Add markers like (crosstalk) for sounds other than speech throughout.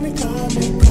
Me, call me.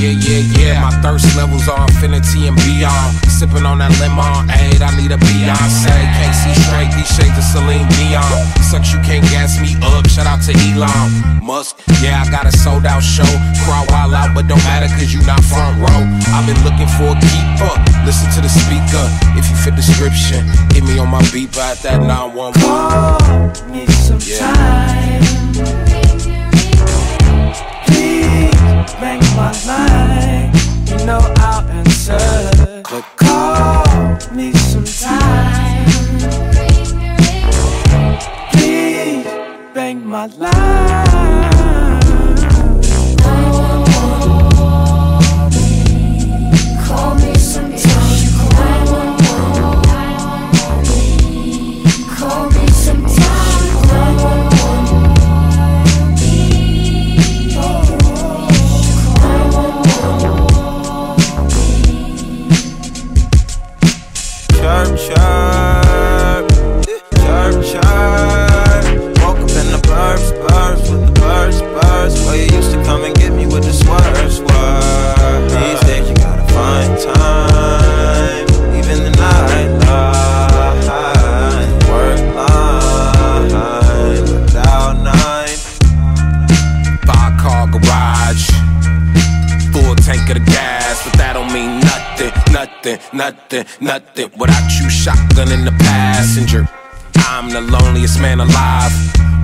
Yeah, yeah, yeah, yeah. My thirst levels are infinity and beyond. Sipping on that lemon, aid, I need a Beyonce. Can't see straight, these shades of Celine Dion. Sucks, you can't gas me up. Shout out to Elon Musk. Yeah, I got a sold out show. Crowd wild out, but don't matter cause you not front row. I've been looking for a keeper. Listen to the speaker. If you fit description, hit me on my beeper at that 911. Call me sometime. Please make my line. You know I'll answer. Click. Call me sometime. Please bang my line. nothing, nothing, nothing without you shotgun in the passenger. I'm the loneliest man alive,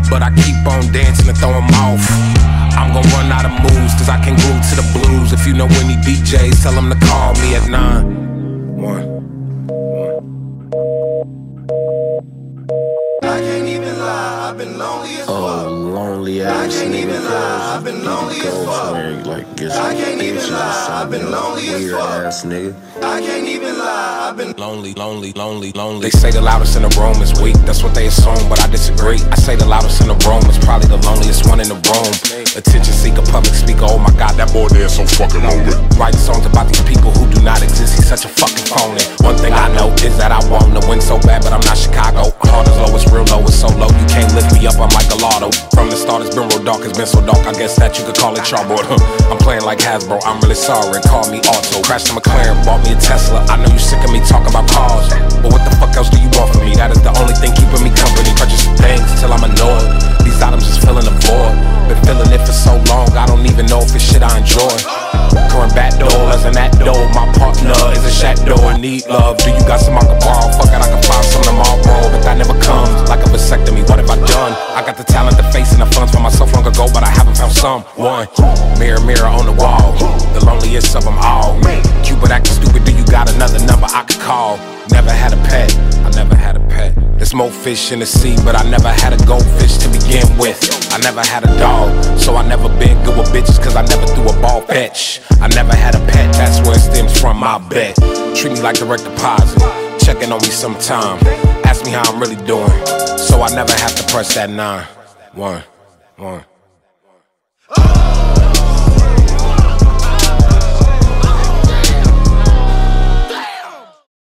but I keep on dancing and throwing off. I'm gonna run out of moves, cause I can groove to the blues. If you know any DJs, tell them to call me at 9 1. Lonely ass can't even lie, I've been lonely as fuck. somewhere, like get I can't even lie, I've been lonely as fuck. ass nigga. I can't even lie, I've been Lonely, lonely, lonely, lonely. They say the loudest in the room is weak. That's what they assume, but I disagree. I say the loudest in the room is probably the loneliest one in the room. Attention seeker, public speaker. Oh my god, that boy there is so fucking lonely. Writing songs about these people who do not exist. He's such a fucking phony. One thing I know is that I want to win so bad, but I'm not Chicago. Heart is low, it's real low, it's so low. You can't lift me up, I'm like a lotto. Been real dark, it's been so dark. I guess that you could call it chalkboard. (laughs) I'm playing like Hasbro, I'm really sorry. Call me Auto. Crashed a McLaren, bought me a Tesla. I know you sick of me talking about cars. But what the fuck else do you want from me? That is the only thing keeping me company. Purchase things till I'm annoyed. These items is filling the void. Been feeling it for so long, I don't even know if it's shit I enjoy. Current back door, as in that door. My a shadow and need love. Do you got some I can borrow? Fuck it, I can find some tomorrow. But that never comes like a vasectomy. What have I done? I got the talent, the face, and the funds for myself long ago, but I haven't found someone. Mirror, mirror on the wall. The loneliest of them all. Cupid acting stupid. Do you got another number I could call? Never had a pet. I never had a pet. There's more fish in the sea, but I never had a goldfish to begin with. I never had a dog, so I never been good with bitches, cause I never threw a ball fetch. I never had a pet, that's where it stems from, my bet. Treat me like direct deposit, checking on me sometime. Ask me how I'm really doing, so I never have to press that nine. One, one.